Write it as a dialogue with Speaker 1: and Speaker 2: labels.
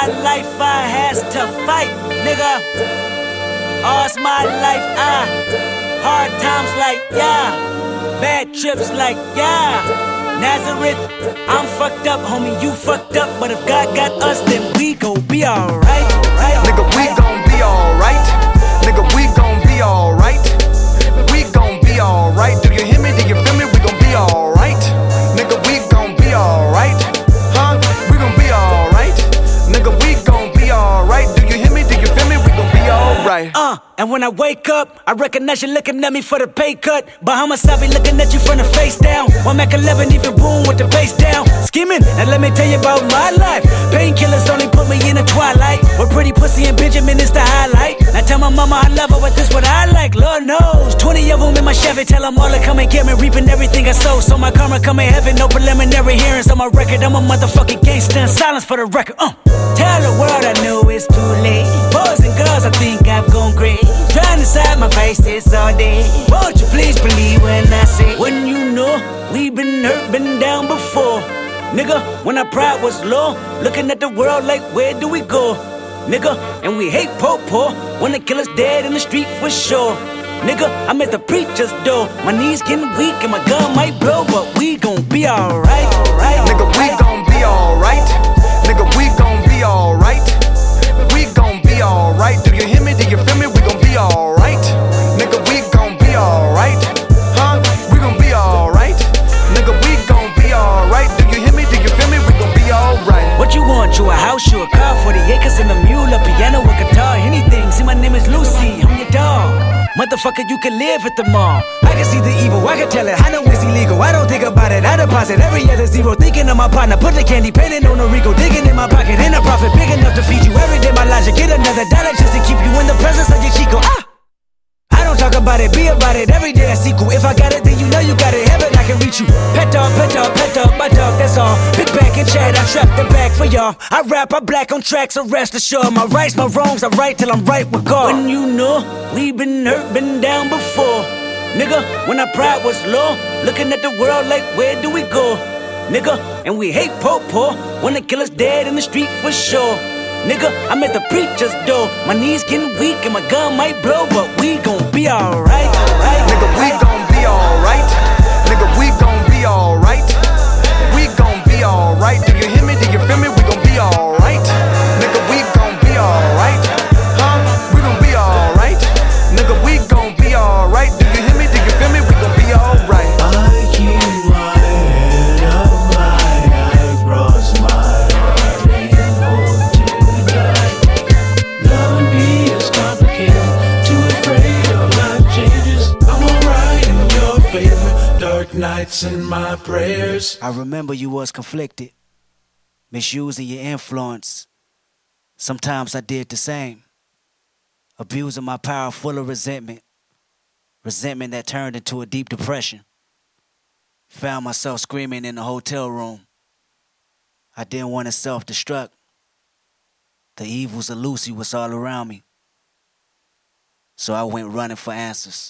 Speaker 1: my life I has to fight, nigga. All's my life I hard times like yeah, bad trips like yeah. Nazareth, I'm fucked up, homie, you fucked up. But if God got us, then we gon' be alright. Right?
Speaker 2: Nigga,
Speaker 1: Uh, and when I wake up, I recognize you looking at me for the pay cut. Bahamas, I be looking at you from the face down. One Mac 11, even boom with the bass down. Skimming, now let me tell you about my life. Painkillers only put me in the twilight. With pretty pussy and Benjamin is the highlight. Now tell my mama I love her, but this what I like, Lord knows. 20 of them in my Chevy, tell them all to come and get me. Reaping everything I sow, so my karma come in heaven. No preliminary hearings on my record. I'm a motherfucking gangster. Silence for the record. Uh. Tell the world I know faces all day. Won't you please believe when I say, when you know we've been hurt, been down before. Nigga, when our pride was low, looking at the world like, where do we go? Nigga, and we hate po po when the killer's dead in the street for sure. Nigga, I'm at the preacher's door. My knees getting weak and my gun might blow, but we gon' be alright. Right,
Speaker 2: Nigga, we gon' be alright. Nigga, we gon' be alright. We gon' be alright. Do you hear me?
Speaker 1: Motherfucker, you can live at the mall. I can see the evil, I can tell it. I know it's illegal. I don't think about it. I deposit every other zero. Thinking of my partner, put the candy painting on a Rico. Digging in my pocket, in a profit big enough to feed you every day. My logic, get another dollar just to keep you in the presence of your Chico. Ah! I don't talk about it, be about it. Every day I sequel. If I got it, then you know you got it. Heaven, I can reach you. Pet dog, pet dog, y'all. I rap, I black on tracks, so rest assured. My rights, my wrongs, I right till I'm right with God. When you know we been hurt, been down before. Nigga, when our pride was low, looking at the world like, where do we go? Nigga, and we hate po po when the killer's dead in the street for sure. Nigga, I'm at the preacher's door. My knees getting weak and my gun might blow, but we gon'
Speaker 3: nights and my prayers.
Speaker 1: I remember you was conflicted, misusing your influence. Sometimes I did the same, abusing my power full of resentment, resentment that turned into a deep depression. Found myself screaming in the hotel room. I didn't want to self destruct. The evils of Lucy was all around me. So I went running for answers.